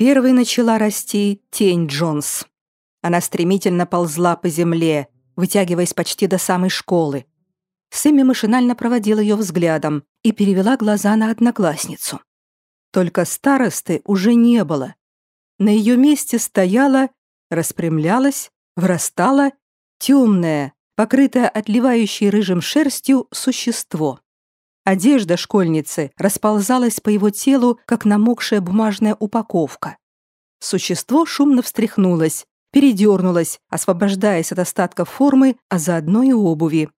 Первой начала расти тень Джонс. Она стремительно ползла по земле, вытягиваясь почти до самой школы. Сэмми машинально проводила ее взглядом и перевела глаза на одноклассницу. Только старосты уже не было. На ее месте стояла, распрямлялась, вырастала темное, покрытое отливающей рыжим шерстью существо. Одежда школьницы расползалась по его телу, как намокшая бумажная упаковка. Существо шумно встряхнулось, передернулось, освобождаясь от остатков формы, а заодно и обуви.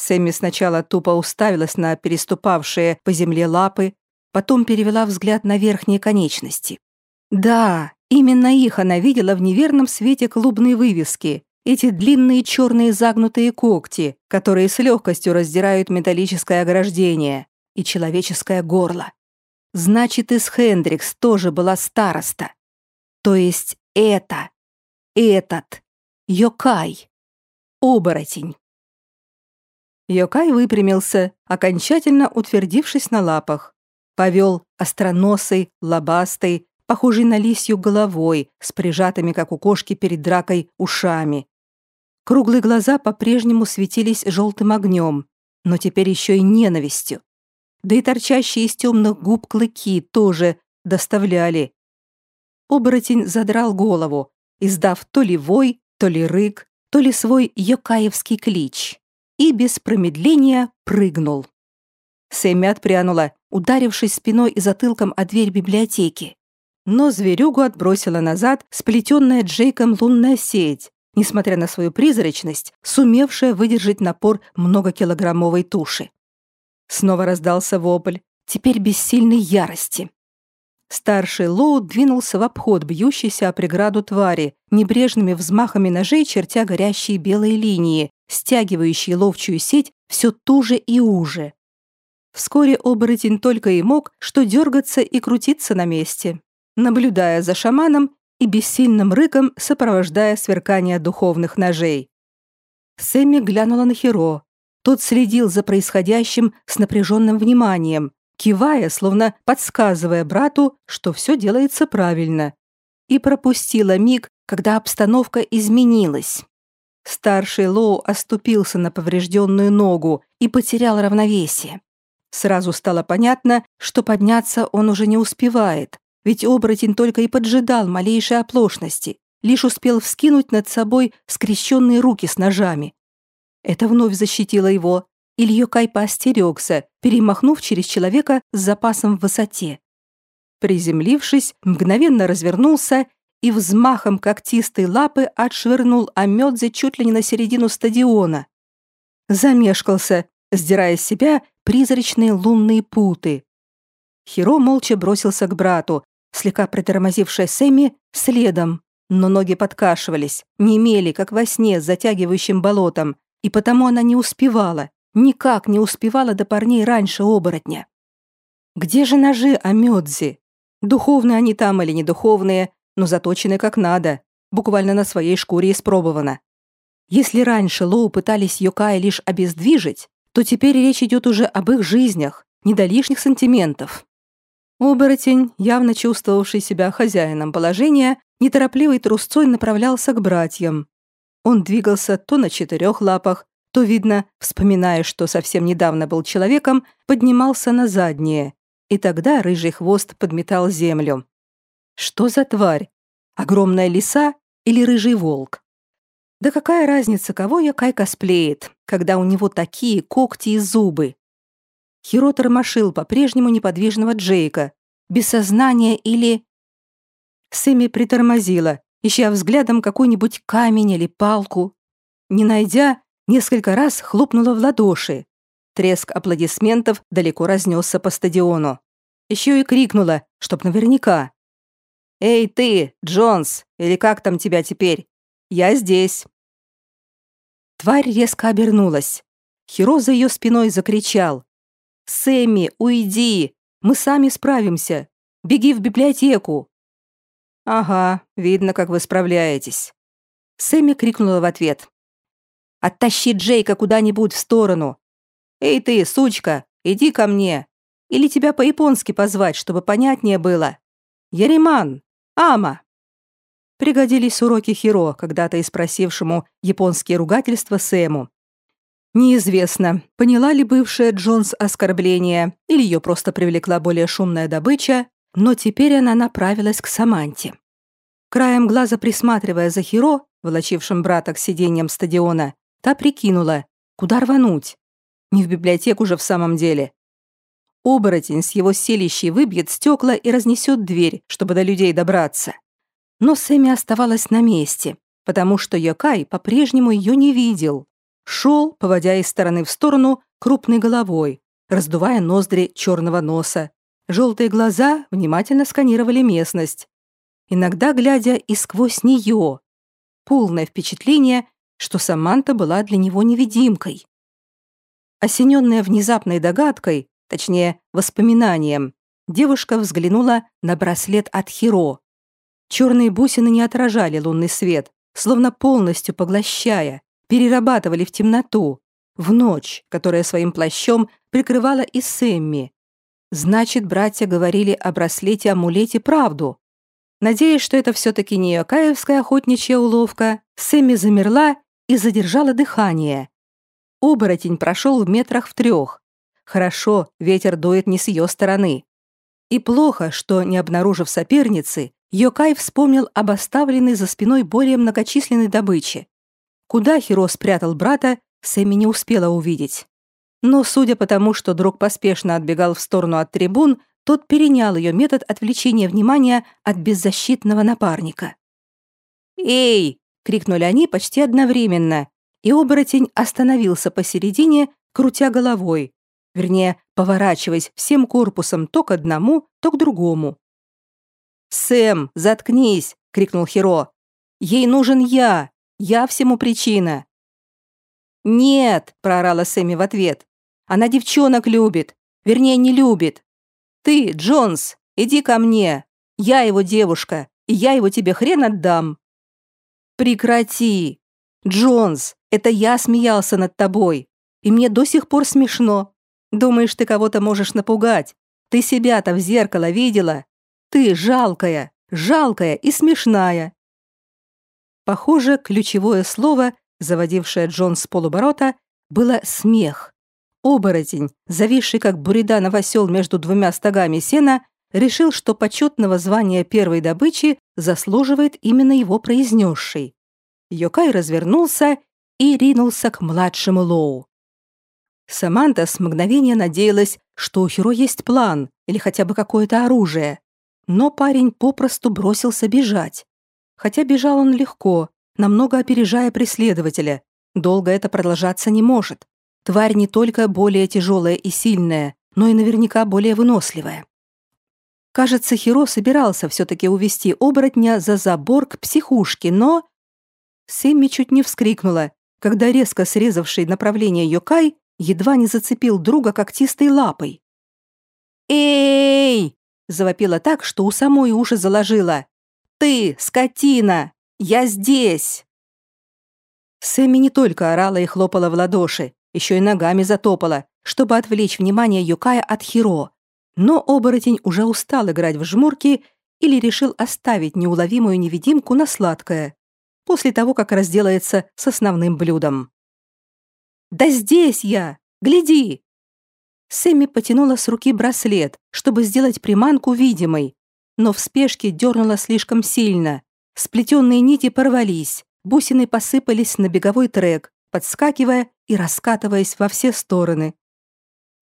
Сэмми сначала тупо уставилась на переступавшие по земле лапы, потом перевела взгляд на верхние конечности. Да, именно их она видела в неверном свете клубной вывески, эти длинные черные загнутые когти, которые с легкостью раздирают металлическое ограждение и человеческое горло. Значит, из Хендрикс тоже была староста. То есть это, этот, Йокай, оборотень. Йокай выпрямился, окончательно утвердившись на лапах. Повел остроносый, лобастый, похожий на лисью головой, с прижатыми, как у кошки перед дракой, ушами. Круглые глаза по-прежнему светились желтым огнем, но теперь еще и ненавистью. Да и торчащие из темных губ клыки тоже доставляли. Оборотень задрал голову, издав то ли вой, то ли рык, то ли свой йокаевский клич, и без промедления прыгнул. Сэмми отпрянула, ударившись спиной и затылком о дверь библиотеки но зверюгу отбросила назад сплетенная Джейком лунная сеть, несмотря на свою призрачность, сумевшая выдержать напор многокилограммовой туши. Снова раздался вопль, теперь бессильной ярости. Старший Лоу двинулся в обход бьющейся о преграду твари, небрежными взмахами ножей чертя горящие белые линии, стягивающие ловчую сеть все туже и уже. Вскоре оборотень только и мог, что дергаться и крутиться на месте наблюдая за шаманом и бессильным рыком сопровождая сверкание духовных ножей. Сэмми глянула на Хиро. Тот следил за происходящим с напряженным вниманием, кивая, словно подсказывая брату, что все делается правильно, и пропустила миг, когда обстановка изменилась. Старший Лоу оступился на поврежденную ногу и потерял равновесие. Сразу стало понятно, что подняться он уже не успевает, ведь оборотень только и поджидал малейшей оплошности, лишь успел вскинуть над собой скрещенные руки с ножами. Это вновь защитило его, и Льёкай поостерегся, перемахнув через человека с запасом в высоте. Приземлившись, мгновенно развернулся и взмахом когтистой лапы отшвырнул Амёдзе чуть ли не на середину стадиона. Замешкался, сдирая с себя призрачные лунные путы. Хиро молча бросился к брату, слегка притормозившая Сэмми следом, но ноги подкашивались, не имели, как во сне с затягивающим болотом, и потому она не успевала, никак не успевала до парней раньше оборотня. Где же ножи Амёдзи? Духовные они там или не духовные, но заточены как надо, буквально на своей шкуре испробовано. Если раньше Лоу пытались Йокая лишь обездвижить, то теперь речь идет уже об их жизнях, не до лишних сантиментов. Оборотень, явно чувствовавший себя хозяином положения, неторопливой трусцой направлялся к братьям. Он двигался то на четырех лапах, то, видно, вспоминая, что совсем недавно был человеком, поднимался на задние, и тогда рыжий хвост подметал землю. Что за тварь? Огромная лиса или рыжий волк? Да какая разница, кого я Кай косплеит, когда у него такие когти и зубы? Хиро тормошил по-прежнему неподвижного Джейка, без сознания или... Сэмми притормозила, ища взглядом какой-нибудь камень или палку. Не найдя, несколько раз хлопнула в ладоши. Треск аплодисментов далеко разнесся по стадиону. Еще и крикнула, чтоб наверняка. «Эй ты, Джонс, или как там тебя теперь? Я здесь!» Тварь резко обернулась. Хиро за ее спиной закричал. «Сэмми, уйди! Мы сами справимся! Беги в библиотеку!» «Ага, видно, как вы справляетесь». Сэмми крикнула в ответ. «Оттащи Джейка куда-нибудь в сторону! Эй ты, сучка, иди ко мне! Или тебя по-японски позвать, чтобы понятнее было! Яриман! Ама!» Пригодились уроки Хиро, когда-то и спросившему японские ругательства Сэму. Неизвестно, поняла ли бывшая Джонс оскорбление или ее просто привлекла более шумная добыча, но теперь она направилась к Саманте. Краем глаза присматривая за Хиро, волочившим брата к сиденьям стадиона, та прикинула, куда рвануть. Не в библиотеку же в самом деле. Оборотень с его селищей выбьет стекла и разнесет дверь, чтобы до людей добраться. Но Сэмми оставалась на месте, потому что Йокай по-прежнему ее не видел. Шел, поводя из стороны в сторону крупной головой, раздувая ноздри черного носа. Желтые глаза внимательно сканировали местность, иногда глядя и сквозь нее. Полное впечатление, что Саманта была для него невидимкой. Осененная внезапной догадкой, точнее, воспоминанием, девушка взглянула на браслет от Хиро. Черные бусины не отражали лунный свет, словно полностью поглощая, перерабатывали в темноту, в ночь, которая своим плащом прикрывала и Сэмми. Значит, братья говорили о браслете-амулете правду. Надеясь, что это все-таки не Якаевская охотничья уловка, Сэмми замерла и задержала дыхание. Оборотень прошел в метрах в трех. Хорошо, ветер дует не с ее стороны. И плохо, что, не обнаружив соперницы, Йокай вспомнил об оставленной за спиной более многочисленной добыче. Куда Хиро спрятал брата, Сэмми не успела увидеть. Но, судя по тому, что друг поспешно отбегал в сторону от трибун, тот перенял ее метод отвлечения внимания от беззащитного напарника. «Эй!» — крикнули они почти одновременно, и оборотень остановился посередине, крутя головой, вернее, поворачиваясь всем корпусом то к одному, то к другому. «Сэм, заткнись!» — крикнул Хиро. «Ей нужен я! Я всему причина». «Нет», — проорала Сэмми в ответ. «Она девчонок любит. Вернее, не любит. Ты, Джонс, иди ко мне. Я его девушка, и я его тебе хрен отдам». «Прекрати! Джонс, это я смеялся над тобой, и мне до сих пор смешно. Думаешь, ты кого-то можешь напугать? Ты себя-то в зеркало видела? Ты жалкая, жалкая и смешная. Похоже, ключевое слово, заводившее Джон с полуборота, было «смех». Оборотень, зависший как буридановый осел между двумя стогами сена, решил, что почетного звания первой добычи заслуживает именно его произнесший. Йокай развернулся и ринулся к младшему Лоу. Саманта с мгновения надеялась, что у Хиро есть план или хотя бы какое-то оружие, но парень попросту бросился бежать. Хотя бежал он легко, намного опережая преследователя. Долго это продолжаться не может. Тварь не только более тяжелая и сильная, но и наверняка более выносливая. Кажется, Хиро собирался все-таки увести оборотня за забор к психушке, но... Сэмми чуть не вскрикнула, когда резко срезавший направление Йокай едва не зацепил друга когтистой лапой. «Эй!» — завопила так, что у самой уши заложила. «Ты, скотина! Я здесь!» Сэмми не только орала и хлопала в ладоши, еще и ногами затопала, чтобы отвлечь внимание Юкая от Хиро. Но оборотень уже устал играть в жмурки или решил оставить неуловимую невидимку на сладкое, после того, как разделается с основным блюдом. «Да здесь я! Гляди!» Сэмми потянула с руки браслет, чтобы сделать приманку видимой, но в спешке дернула слишком сильно. Сплетенные нити порвались, бусины посыпались на беговой трек, подскакивая и раскатываясь во все стороны.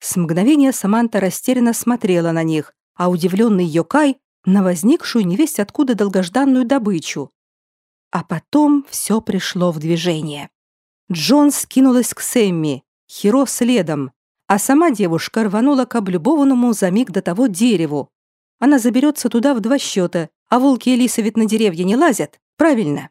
С мгновения Саманта растерянно смотрела на них, а удивленный Йокай на возникшую невесть откуда долгожданную добычу. А потом все пришло в движение. Джон скинулась к Сэмми, Хиро следом, а сама девушка рванула к облюбованному за миг до того дереву, она заберется туда в два счета, а волки и лисы ведь на деревья не лазят, правильно?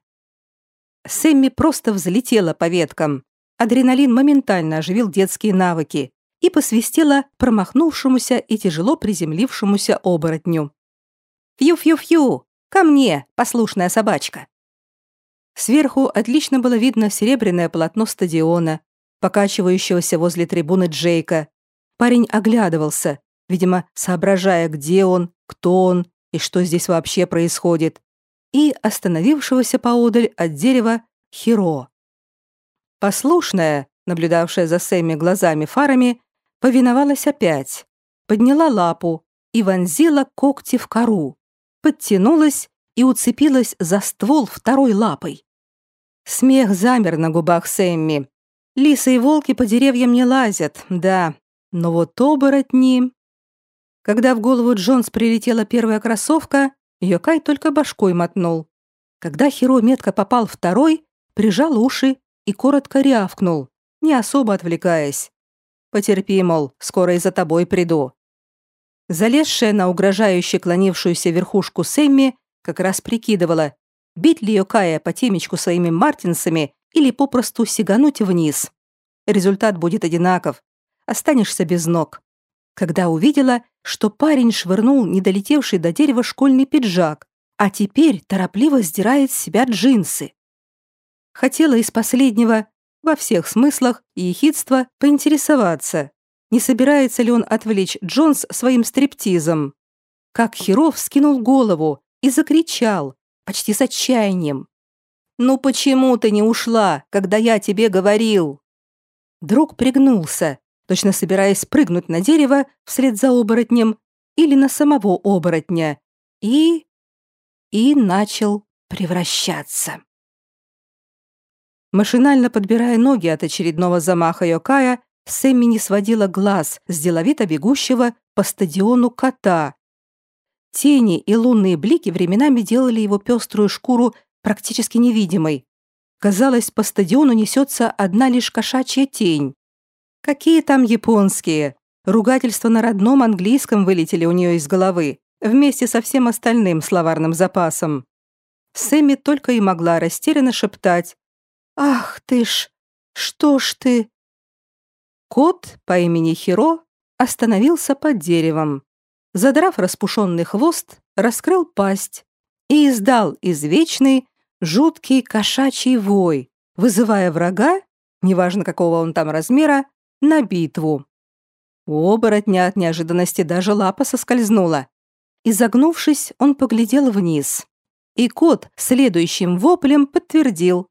Сэмми просто взлетела по веткам. Адреналин моментально оживил детские навыки, и посвистела промахнувшемуся и тяжело приземлившемуся оборотню. «Фью-фью-фью! Ко мне, послушная собачка!» Сверху отлично было видно серебряное полотно стадиона, покачивающегося возле трибуны Джейка. Парень оглядывался, видимо, соображая, где он, кто он и что здесь вообще происходит, и остановившегося поодаль от дерева Хиро. Послушная, наблюдавшая за Сэмми глазами-фарами, повиновалась опять, подняла лапу и вонзила когти в кору, подтянулась и уцепилась за ствол второй лапой. Смех замер на губах Сэмми. Лисы и волки по деревьям не лазят, да, но вот оборотни... Когда в голову Джонс прилетела первая кроссовка, Йокай только башкой мотнул. Когда Хиро метко попал второй, прижал уши и коротко рявкнул, не особо отвлекаясь. Потерпи, мол, скоро и за тобой приду. Залезшая на угрожающе клонившуюся верхушку Сэмми как раз прикидывала, бить ли ее Кая по темечку своими мартинсами или попросту сигануть вниз. Результат будет одинаков. Останешься без ног. Когда увидела, что парень швырнул недолетевший до дерева школьный пиджак, а теперь торопливо сдирает с себя джинсы. Хотела из последнего во всех смыслах и ехидства поинтересоваться, не собирается ли он отвлечь Джонс своим стриптизом. Как Херов скинул голову и закричал, почти с отчаянием. «Ну почему ты не ушла, когда я тебе говорил?» Друг пригнулся, точно собираясь прыгнуть на дерево вслед за оборотнем или на самого оборотня, и... и начал превращаться. Машинально подбирая ноги от очередного замаха Йокая, Сэмми не сводила глаз с деловито бегущего по стадиону кота. Тени и лунные блики временами делали его пеструю шкуру практически невидимой. Казалось, по стадиону несется одна лишь кошачья тень. Какие там японские? Ругательства на родном английском вылетели у нее из головы, вместе со всем остальным словарным запасом. Сэмми только и могла растерянно шептать «Ах ты ж! Что ж ты?» Кот по имени Хиро остановился под деревом. Задрав распушенный хвост, раскрыл пасть и издал извечный, жуткий кошачий вой, вызывая врага, неважно какого он там размера, на битву. У оборотня от неожиданности даже лапа соскользнула. Изогнувшись, он поглядел вниз. И кот следующим воплем подтвердил,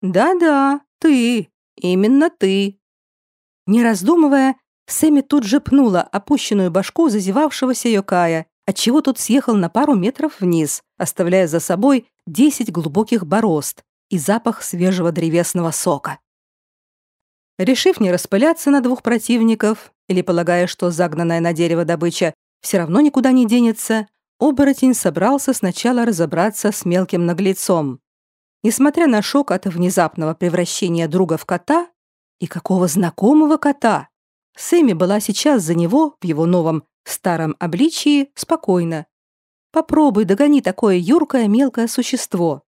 «Да-да, ты, именно ты». Не раздумывая, Сэмми тут же пнула опущенную башку зазевавшегося Йокая, отчего тот съехал на пару метров вниз, оставляя за собой десять глубоких борозд и запах свежего древесного сока. Решив не распыляться на двух противников, или полагая, что загнанная на дерево добыча все равно никуда не денется, оборотень собрался сначала разобраться с мелким наглецом, Несмотря на шок от внезапного превращения друга в кота, и какого знакомого кота, Сэмми была сейчас за него в его новом старом обличии спокойна. Попробуй догони такое юркое мелкое существо.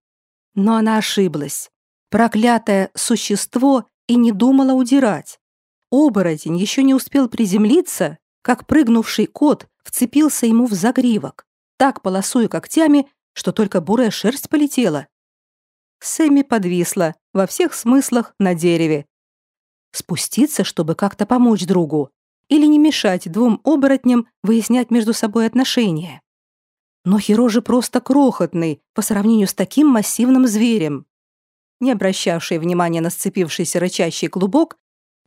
Но она ошиблась. Проклятое существо и не думала удирать. Оборотень еще не успел приземлиться, как прыгнувший кот вцепился ему в загривок, так полосуя когтями, что только бурая шерсть полетела. Сэмми подвисла во всех смыслах на дереве. Спуститься, чтобы как-то помочь другу, или не мешать двум оборотням выяснять между собой отношения. Но Хиро же просто крохотный по сравнению с таким массивным зверем. Не обращавший внимания на сцепившийся рычащий клубок,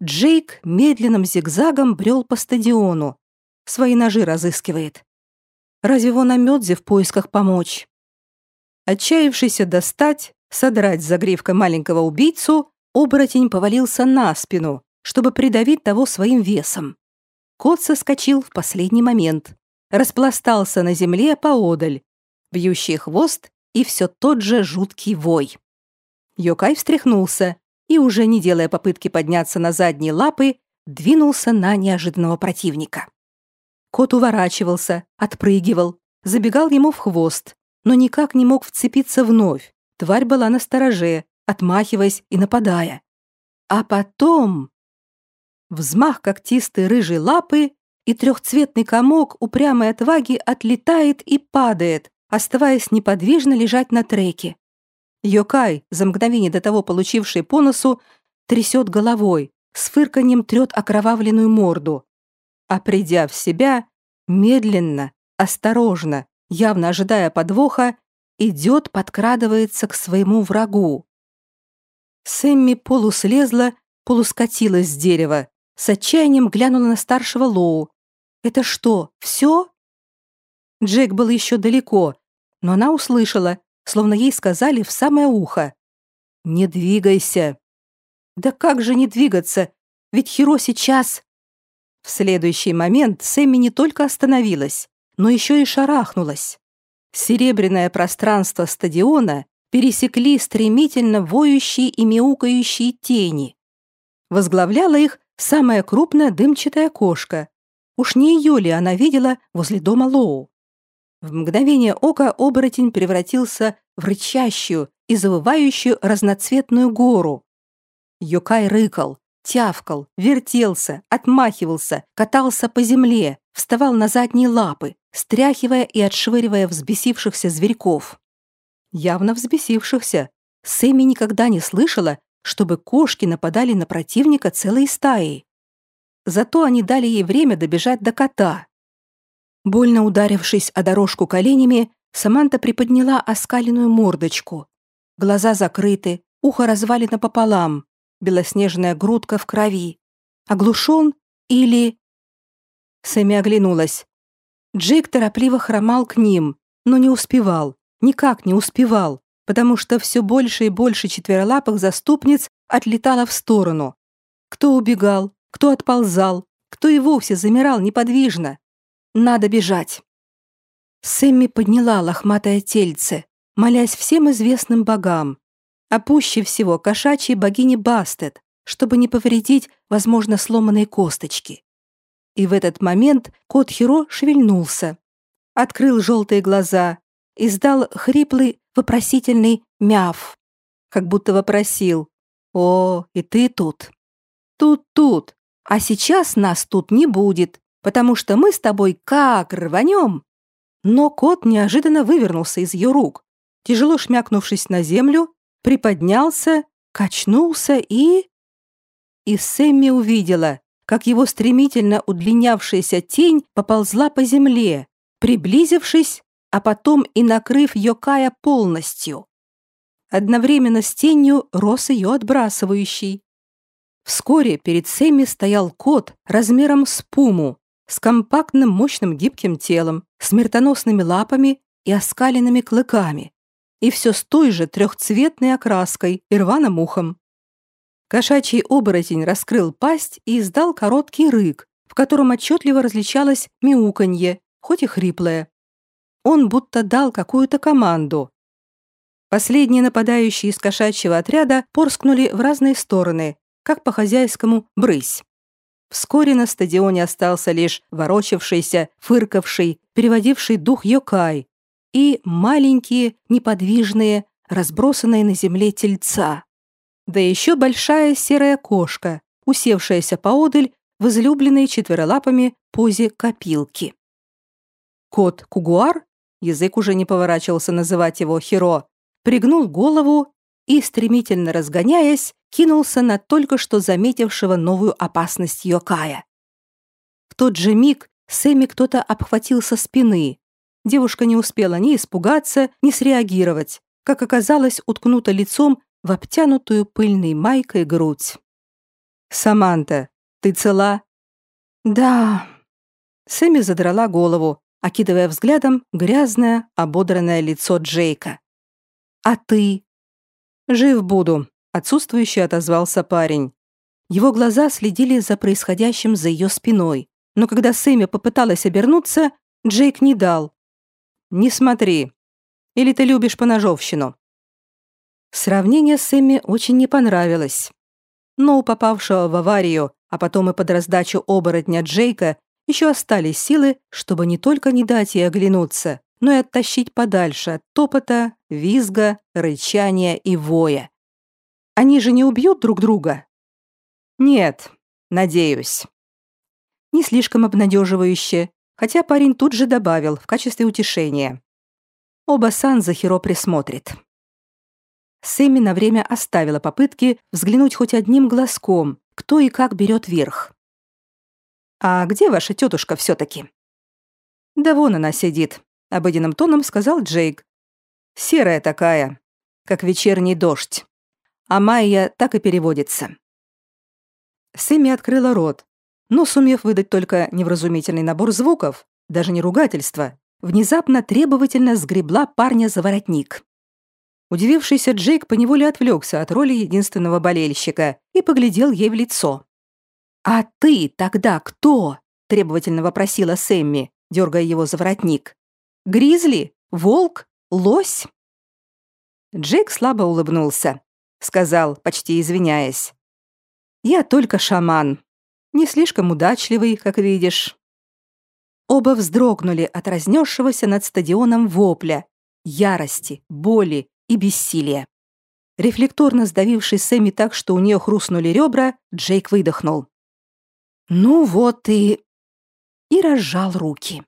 Джейк медленным зигзагом брел по стадиону. Свои ножи разыскивает. Разве его на Мёдзе в поисках помочь? Отчаявшийся достать, содрать с загривка маленького убийцу, оборотень повалился на спину, чтобы придавить того своим весом. Кот соскочил в последний момент, распластался на земле поодаль, бьющий хвост и все тот же жуткий вой. Йокай встряхнулся и, уже не делая попытки подняться на задние лапы, двинулся на неожиданного противника. Кот уворачивался, отпрыгивал, забегал ему в хвост, но никак не мог вцепиться вновь, Тварь была на стороже, отмахиваясь и нападая. А потом... взмах когтистой рыжей лапы, и трехцветный комок упрямой отваги отлетает и падает, оставаясь неподвижно лежать на треке. Йокай, за мгновение до того получивший по носу, трясет головой, с фырканьем трет окровавленную морду. А придя в себя, медленно, осторожно, явно ожидая подвоха, идет, подкрадывается к своему врагу. Сэмми полуслезла, полускатилась с дерева, с отчаянием глянула на старшего Лоу. «Это что, все?» Джек был еще далеко, но она услышала, словно ей сказали в самое ухо. «Не двигайся». «Да как же не двигаться? Ведь Хиро сейчас...» В следующий момент Сэмми не только остановилась, но еще и шарахнулась. Серебряное пространство стадиона пересекли стремительно воющие и мяукающие тени. Возглавляла их самая крупная дымчатая кошка. Уж не ее ли она видела возле дома Лоу? В мгновение ока оборотень превратился в рычащую и завывающую разноцветную гору. Юкай рыкал, тявкал, вертелся, отмахивался, катался по земле, вставал на задние лапы, стряхивая и отшвыривая взбесившихся зверьков. Явно взбесившихся. Сэмми никогда не слышала, чтобы кошки нападали на противника целой стаей. Зато они дали ей время добежать до кота. Больно ударившись о дорожку коленями, Саманта приподняла оскаленную мордочку. Глаза закрыты, ухо развалено пополам, белоснежная грудка в крови. Оглушен или... Сэмми оглянулась. Джейк торопливо хромал к ним, но не успевал, никак не успевал, потому что все больше и больше четверолапых заступниц отлетало в сторону. Кто убегал, кто отползал, кто и вовсе замирал неподвижно. Надо бежать. Сэмми подняла лохматое тельце, молясь всем известным богам, а пуще всего кошачьей богине Бастет, чтобы не повредить, возможно, сломанные косточки. И в этот момент кот Хиро шевельнулся, открыл желтые глаза, издал хриплый, вопросительный мяв, как будто вопросил «О, и ты тут?» «Тут-тут, а сейчас нас тут не будет, потому что мы с тобой как рванем!» Но кот неожиданно вывернулся из ее рук, тяжело шмякнувшись на землю, приподнялся, качнулся и... И Сэмми увидела, как его стремительно удлинявшаяся тень поползла по земле, приблизившись, а потом и накрыв Йокая полностью. Одновременно с тенью рос ее отбрасывающий. Вскоре перед Сэмми стоял кот размером с пуму, с компактным мощным гибким телом, смертоносными лапами и оскаленными клыками, и все с той же трехцветной окраской и рваным ухом. Кошачий оборотень раскрыл пасть и издал короткий рык, в котором отчетливо различалось мяуканье, хоть и хриплое. Он будто дал какую-то команду. Последние нападающие из кошачьего отряда порскнули в разные стороны, как по хозяйскому «брысь». Вскоре на стадионе остался лишь ворочавшийся, фыркавший, переводивший дух Йокай и маленькие, неподвижные, разбросанные на земле тельца да еще большая серая кошка, усевшаяся поодаль в излюбленной четверолапами позе копилки. Кот Кугуар, язык уже не поворачивался называть его Хиро, пригнул голову и, стремительно разгоняясь, кинулся на только что заметившего новую опасность Йокая. В тот же миг Сэмми кто-то обхватил со спины. Девушка не успела ни испугаться, ни среагировать. Как оказалось, уткнута лицом в обтянутую пыльной майкой грудь. «Саманта, ты цела?» «Да». Сэмми задрала голову, окидывая взглядом грязное, ободранное лицо Джейка. «А ты?» «Жив буду», — отсутствующе отозвался парень. Его глаза следили за происходящим за ее спиной, но когда Сэмми попыталась обернуться, Джейк не дал. «Не смотри. Или ты любишь поножовщину?» Сравнение с Эмми очень не понравилось. Но у попавшего в аварию, а потом и под раздачу оборотня Джейка, еще остались силы, чтобы не только не дать ей оглянуться, но и оттащить подальше от топота, визга, рычания и воя. Они же не убьют друг друга? Нет, Надеюсь. Не слишком обнадеживающе, хотя парень тут же добавил в качестве утешения. Оба Сан за Хиро присмотрит. Сэмми на время оставила попытки взглянуть хоть одним глазком, кто и как берет верх. «А где ваша тетушка все-таки?» «Да вон она сидит», — обыденным тоном сказал Джейк. «Серая такая, как вечерний дождь. А Майя так и переводится». Сэмми открыла рот, но, сумев выдать только невразумительный набор звуков, даже не ругательство, внезапно требовательно сгребла парня за воротник. Удивившийся Джейк поневоле отвлекся от роли единственного болельщика и поглядел ей в лицо. «А ты тогда кто?» – требовательно вопросила Сэмми, дергая его за воротник. «Гризли? Волк? Лось?» Джейк слабо улыбнулся. Сказал, почти извиняясь. «Я только шаман. Не слишком удачливый, как видишь». Оба вздрогнули от разнесшегося над стадионом вопля, ярости, боли и бессилия. Рефлекторно сдавивший Сэмми так, что у нее хрустнули ребра, Джейк выдохнул. «Ну вот и...» И разжал руки.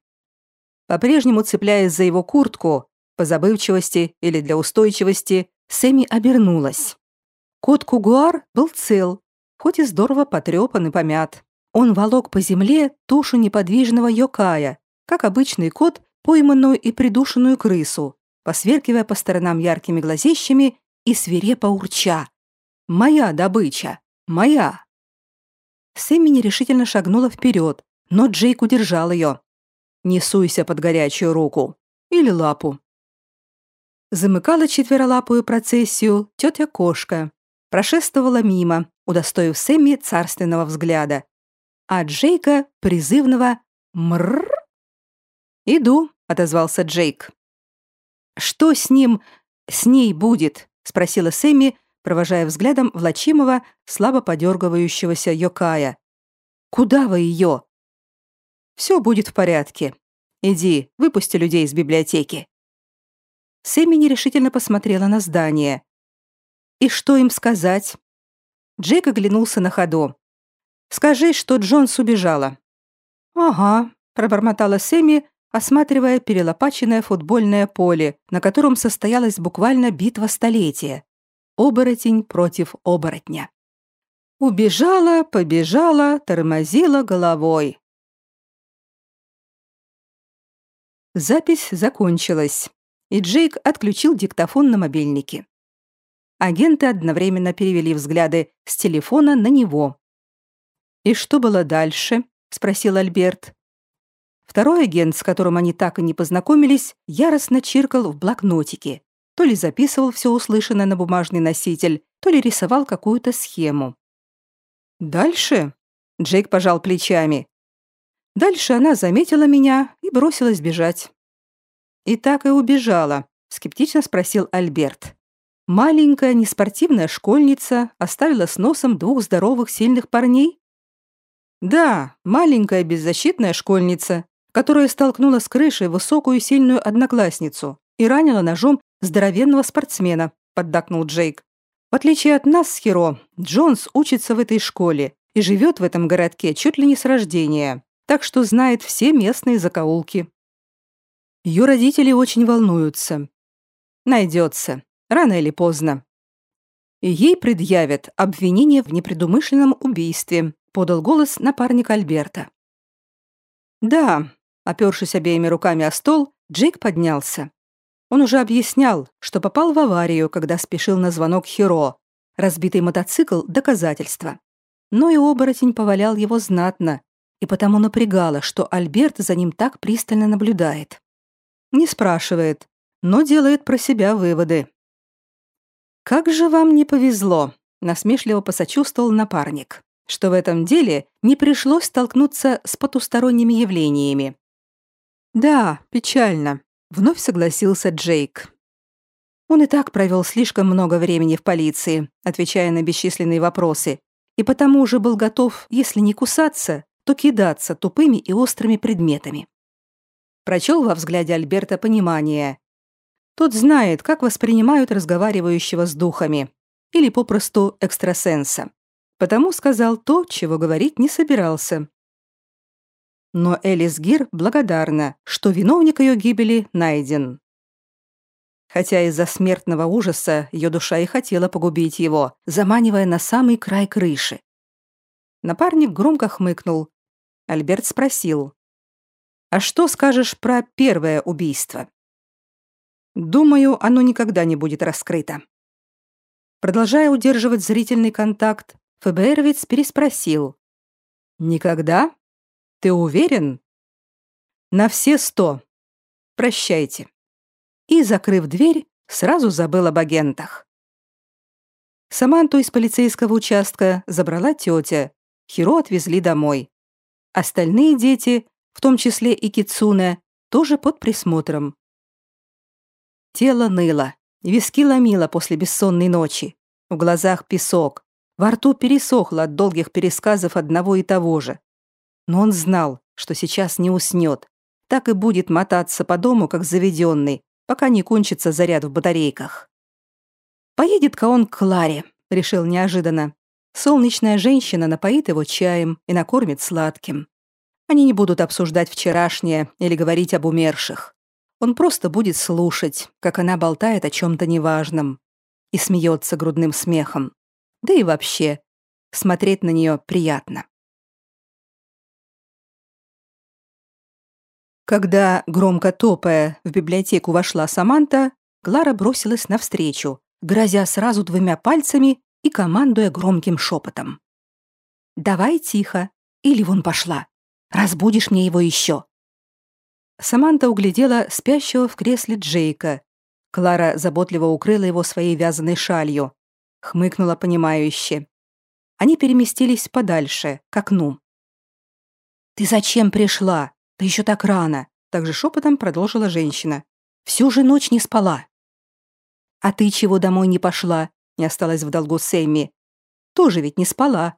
По-прежнему цепляясь за его куртку, по забывчивости или для устойчивости, Сэмми обернулась. Кот Кугуар был цел, хоть и здорово потрепан и помят. Он волок по земле тушу неподвижного йокая, как обычный кот, пойманную и придушенную крысу, посверкивая по сторонам яркими глазищами и свирепо урча. «Моя добыча! Моя!» Сэмми нерешительно шагнула вперед, но Джейк удержал ее. «Не суйся под горячую руку. Или лапу». Замыкала четверолапую процессию тетя-кошка. Прошествовала мимо, удостоив Сэмми царственного взгляда. А Джейка призывного «мрррр». «Иду», — отозвался Джейк. «Что с ним, с ней будет?» — спросила Сэмми, провожая взглядом влачимого, слабо подергивающегося Йокая. «Куда вы ее?» «Все будет в порядке. Иди, выпусти людей из библиотеки». Сэмми нерешительно посмотрела на здание. «И что им сказать?» Джейк оглянулся на ходу. «Скажи, что Джонс убежала». «Ага», — пробормотала Сэмми, осматривая перелопаченное футбольное поле, на котором состоялась буквально битва столетия. Оборотень против оборотня. Убежала, побежала, тормозила головой. Запись закончилась и Джейк отключил диктофон на мобильнике. Агенты одновременно перевели взгляды с телефона на него. «И что было дальше?» — спросил Альберт. Второй агент, с которым они так и не познакомились, яростно чиркал в блокнотике. То ли записывал все услышанное на бумажный носитель, то ли рисовал какую-то схему. «Дальше?» — Джейк пожал плечами. «Дальше она заметила меня и бросилась бежать. «И так и убежала?» — скептично спросил Альберт. «Маленькая неспортивная школьница оставила с носом двух здоровых сильных парней?» «Да, маленькая беззащитная школьница, которая столкнула с крышей высокую сильную одноклассницу и ранила ножом здоровенного спортсмена», — поддакнул Джейк. «В отличие от нас с Хиро, Джонс учится в этой школе и живет в этом городке чуть ли не с рождения, так что знает все местные закоулки». Ее родители очень волнуются. Найдется, рано или поздно. И ей предъявят обвинение в непредумышленном убийстве, подал голос напарник Альберта. Да, опершись обеими руками о стол, Джейк поднялся. Он уже объяснял, что попал в аварию, когда спешил на звонок Хиро. Разбитый мотоцикл – доказательство. Но и оборотень повалял его знатно, и потому напрягало, что Альберт за ним так пристально наблюдает. Не спрашивает, но делает про себя выводы. «Как же вам не повезло», — насмешливо посочувствовал напарник, что в этом деле не пришлось столкнуться с потусторонними явлениями. «Да, печально», — вновь согласился Джейк. Он и так провел слишком много времени в полиции, отвечая на бесчисленные вопросы, и потому уже был готов, если не кусаться, то кидаться тупыми и острыми предметами прочел во взгляде Альберта понимание. Тот знает, как воспринимают разговаривающего с духами или попросту экстрасенса. потому сказал то, чего говорить не собирался. Но Элис Гир благодарна, что виновник ее гибели найден. Хотя из-за смертного ужаса ее душа и хотела погубить его, заманивая на самый край крыши. Напарник громко хмыкнул. Альберт спросил. «А что скажешь про первое убийство?» «Думаю, оно никогда не будет раскрыто». Продолжая удерживать зрительный контакт, ФБРовец переспросил. «Никогда? Ты уверен?» «На все сто. Прощайте». И, закрыв дверь, сразу забыл об агентах. Саманту из полицейского участка забрала тетя. Хиро отвезли домой. Остальные дети, в том числе и Кицуне, тоже под присмотром. Тело ныло, виски ломило после бессонной ночи. В глазах песок, во рту пересохло от долгих пересказов одного и того же. Но он знал, что сейчас не уснет, так и будет мотаться по дому, как заведенный, пока не кончится заряд в батарейках. «Поедет-ка он к Кларе», — решил неожиданно. Солнечная женщина напоит его чаем и накормит сладким. Они не будут обсуждать вчерашнее или говорить об умерших. Он просто будет слушать, как она болтает о чем-то неважном и смеется грудным смехом. Да и вообще, смотреть на нее приятно. Когда, громко топая, в библиотеку вошла Саманта, Клара бросилась навстречу, грозя сразу двумя пальцами и командуя громким шепотом. «Давай тихо, или вон пошла. Разбудишь мне его еще». Саманта углядела спящего в кресле Джейка. Клара заботливо укрыла его своей вязаной шалью. Хмыкнула понимающе. Они переместились подальше, к окну. «Ты зачем пришла?» «Да еще так рано», — также шепотом продолжила женщина. «Всю же ночь не спала». «А ты чего домой не пошла?» — не осталась в долгу Сэмми. «Тоже ведь не спала».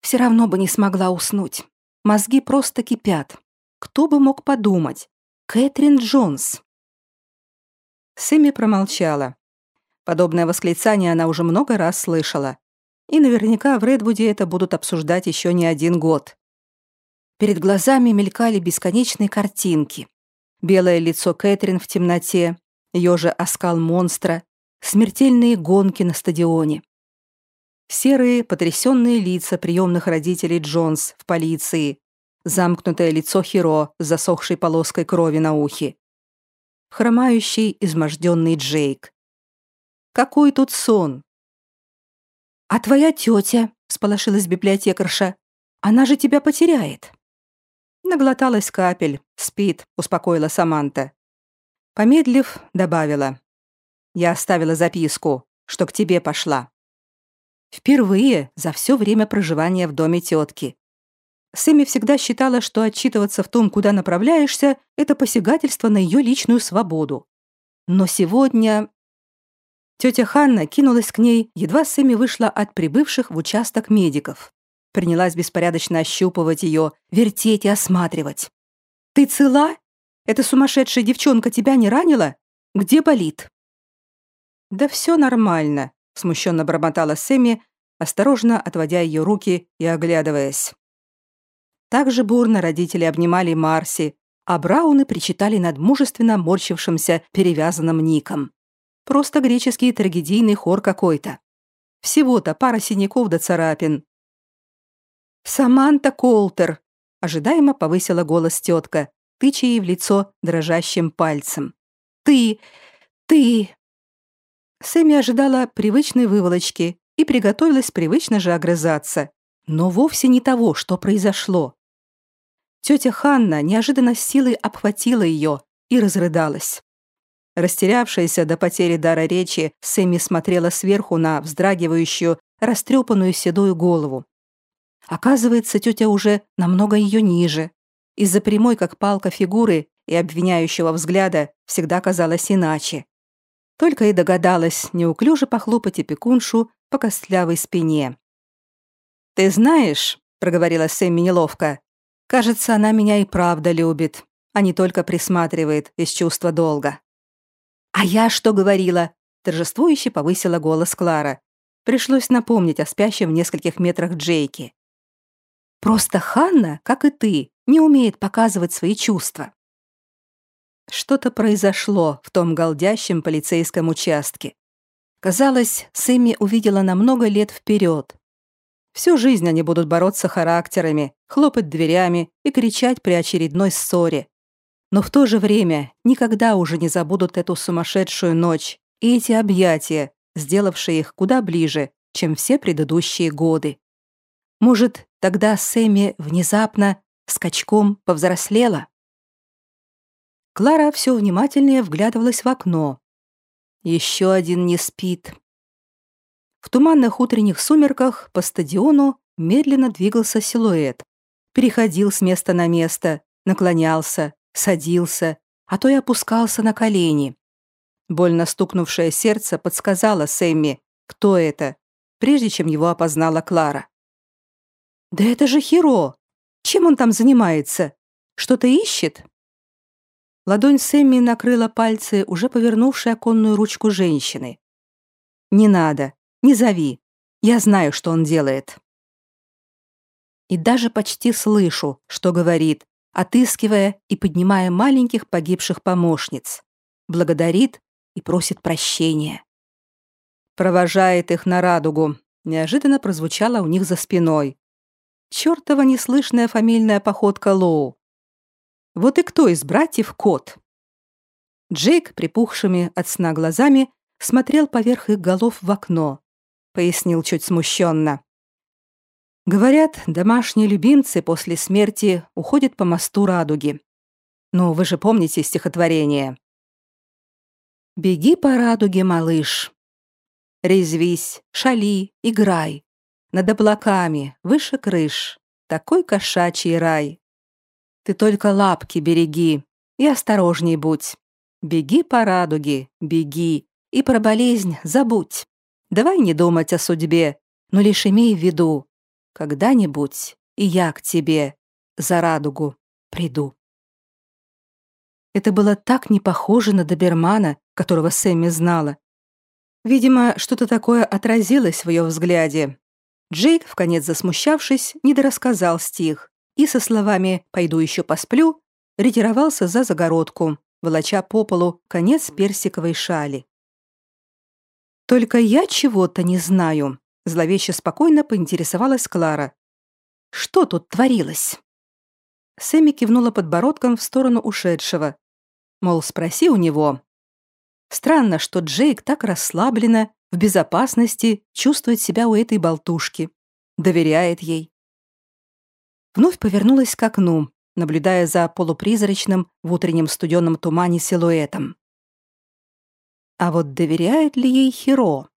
«Все равно бы не смогла уснуть. Мозги просто кипят. Кто бы мог подумать? Кэтрин Джонс». Сэмми промолчала. Подобное восклицание она уже много раз слышала. И наверняка в Редвуде это будут обсуждать еще не один год. Перед глазами мелькали бесконечные картинки. Белое лицо Кэтрин в темноте, ее же оскал монстра, смертельные гонки на стадионе. Серые, потрясенные лица приемных родителей Джонс в полиции, замкнутое лицо Хиро с засохшей полоской крови на ухе. Хромающий, изможденный Джейк. Какой тут сон? «А твоя тетя?» — сполошилась библиотекарша. «Она же тебя потеряет». Наглоталась капель, спит, успокоила Саманта. Помедлив, добавила. Я оставила записку, что к тебе пошла. Впервые за все время проживания в доме тетки. Сэмми всегда считала, что отчитываться в том, куда направляешься, это посягательство на ее личную свободу. Но сегодня... Тетя Ханна кинулась к ней, едва Сэмми вышла от прибывших в участок медиков принялась беспорядочно ощупывать ее, вертеть и осматривать. «Ты цела? Эта сумасшедшая девчонка тебя не ранила? Где болит?» «Да все нормально», — смущенно бормотала Сэмми, осторожно отводя ее руки и оглядываясь. Также бурно родители обнимали Марси, а Брауны причитали над мужественно морщившимся перевязанным ником. Просто греческий трагедийный хор какой-то. Всего-то пара синяков до царапин, «Саманта Колтер!» — ожидаемо повысила голос тетка, тыча ей в лицо дрожащим пальцем. «Ты! Ты!» Сэмми ожидала привычной выволочки и приготовилась привычно же огрызаться, но вовсе не того, что произошло. Тетя Ханна неожиданно силой обхватила ее и разрыдалась. Растерявшаяся до потери дара речи, Сэмми смотрела сверху на вздрагивающую, растрепанную седую голову. Оказывается, тетя уже намного ее ниже. Из-за прямой, как палка, фигуры и обвиняющего взгляда всегда казалось иначе. Только и догадалась неуклюже похлопать опекуншу по костлявой спине. «Ты знаешь», — проговорила Сэмми неловко, «кажется, она меня и правда любит, а не только присматривает из чувства долга». «А я что говорила?» — торжествующе повысила голос Клара. Пришлось напомнить о спящем в нескольких метрах Джейке. Просто Ханна, как и ты, не умеет показывать свои чувства. Что-то произошло в том голдящем полицейском участке. Казалось, Сэмми увидела на много лет вперед. Всю жизнь они будут бороться характерами, хлопать дверями и кричать при очередной ссоре. Но в то же время никогда уже не забудут эту сумасшедшую ночь и эти объятия, сделавшие их куда ближе, чем все предыдущие годы. Может, тогда Сэмми внезапно, скачком, повзрослела? Клара все внимательнее вглядывалась в окно. Еще один не спит. В туманных утренних сумерках по стадиону медленно двигался силуэт. Переходил с места на место, наклонялся, садился, а то и опускался на колени. Больно стукнувшее сердце подсказало Сэмми, кто это, прежде чем его опознала Клара. «Да это же Хиро! Чем он там занимается? Что-то ищет?» Ладонь Сэмми накрыла пальцы, уже повернувшей оконную ручку женщины. «Не надо, не зови. Я знаю, что он делает». И даже почти слышу, что говорит, отыскивая и поднимая маленьких погибших помощниц. Благодарит и просит прощения. Провожает их на радугу. Неожиданно прозвучало у них за спиной. Чёртова неслышная фамильная походка Лоу. Вот и кто из братьев кот? Джейк, припухшими от сна глазами, смотрел поверх их голов в окно. Пояснил чуть смущенно. Говорят, домашние любимцы после смерти уходят по мосту радуги. Ну, вы же помните стихотворение. «Беги по радуге, малыш. Резвись, шали, играй. Над облаками, выше крыш. Такой кошачий рай. Ты только лапки береги и осторожней будь. Беги по радуге, беги, и про болезнь забудь. Давай не думать о судьбе, но лишь имей в виду, когда-нибудь и я к тебе за радугу приду. Это было так не похоже на добермана, которого Сэмми знала. Видимо, что-то такое отразилось в ее взгляде. Джейк, вконец засмущавшись, недорассказал стих и со словами «пойду еще посплю» ретировался за загородку, волоча по полу конец персиковой шали. «Только я чего-то не знаю», — зловеще спокойно поинтересовалась Клара. «Что тут творилось?» Сэмми кивнула подбородком в сторону ушедшего. Мол, спроси у него. Странно, что Джейк так расслабленно, в безопасности, чувствует себя у этой болтушки. Доверяет ей вновь повернулась к окну, наблюдая за полупризрачным в утреннем студенном тумане силуэтом. А вот доверяет ли ей Хиро?